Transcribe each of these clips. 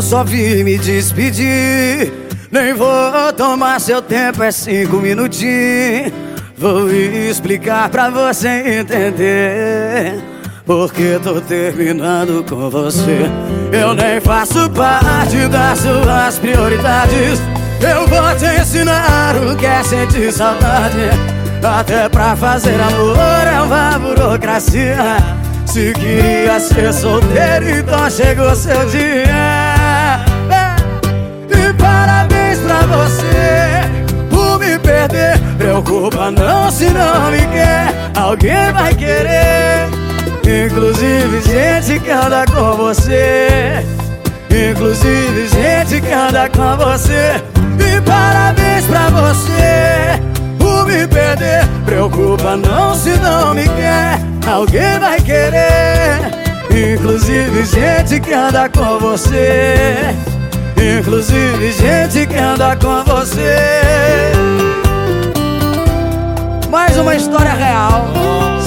não só vim me despedir. Nem vou tomar seu tempo, é cinco minutinhos. Vou explicar pra você entender Porque tô terminando com você. Eu nem faço parte das suas prioridades. Eu vou te ensinar o que é sentir saudade. Até pra fazer amor é uma burocracia se queria ser solteiro, então chegou seu dia E parabéns pra você por me perder. Preocupa não se não me quer, alguém vai querer. Inclusive gente que anda com você. Inclusive gente que anda com você. E parabéns pra você por me perder. Preocupa não se não me quer alguém vai querer Inclusive gente que anda com você. Inclusive gente que anda com você. Mais uma história real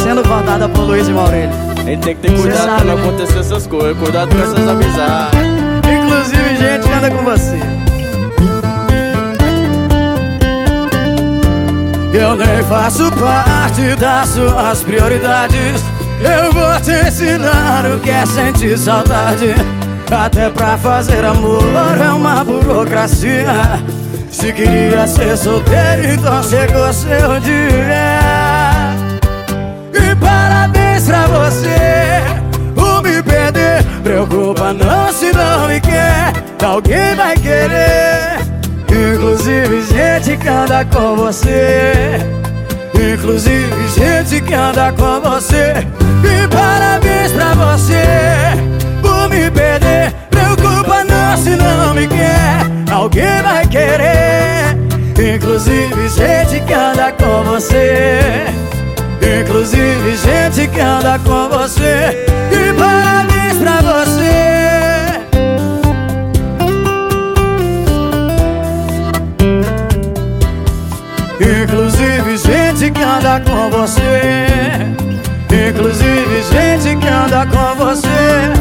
Sendo contada por Luiz e Maurílio. Tem que ter cuidado pra não acontecer essas coisas Cuidado com essas amizades. Inclusive Eu nem faço parte das suas prioridades. Eu vou te ensinar o que é sentir saudade. Até pra fazer amor é uma burocracia. Se queria ser solteiro, então chegou seu dia. E parabéns pra você por me perder. Preocupa não se não me quer. Alguém vai querer Inclusive gente que anda com você. Inclusive gente que anda com você. E parabéns pra você Por me perder. Preocupa não se não me quer. Alguém vai querer. Inclusive gente que anda com você. Inclusive gente que anda com você gente que anda com você. Inclusive gente que anda com você